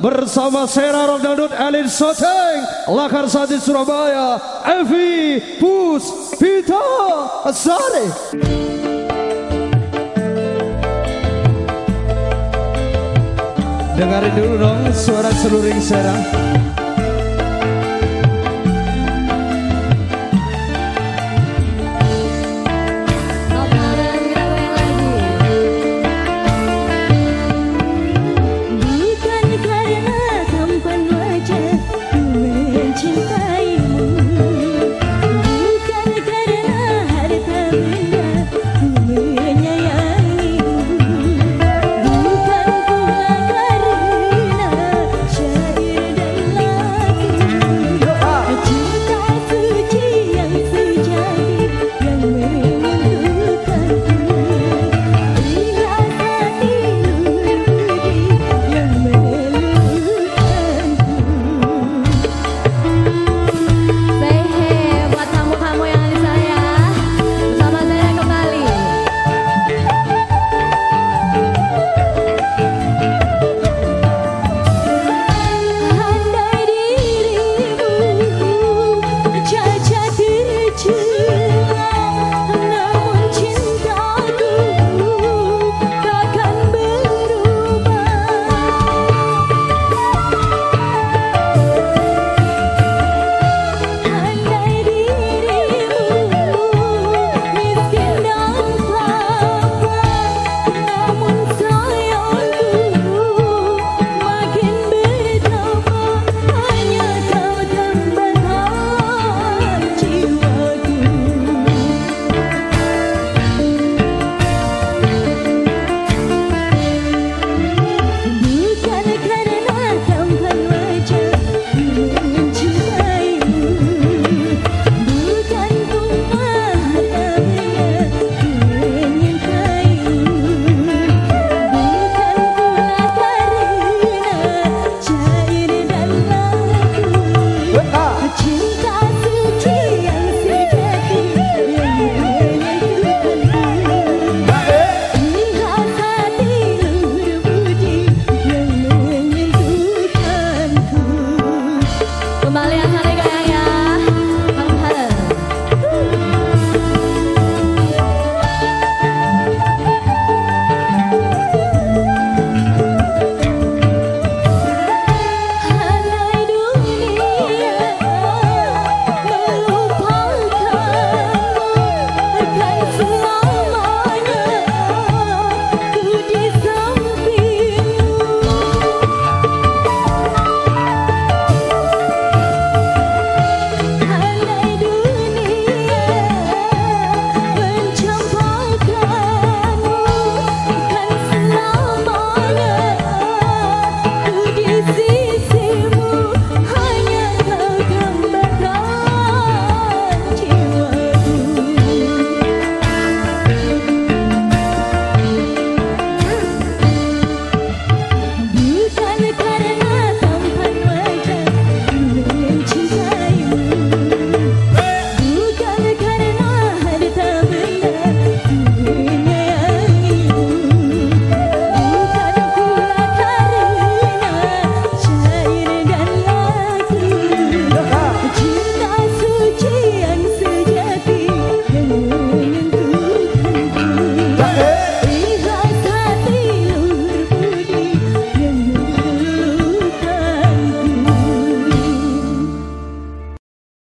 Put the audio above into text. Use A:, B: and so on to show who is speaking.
A: bersama Sera Rock Dangdut Elin Soteng Lakar Sati Surabaya Evi Pus Vita Azari Dengarin dulu dong suara seluring Sera Kalian hari kalian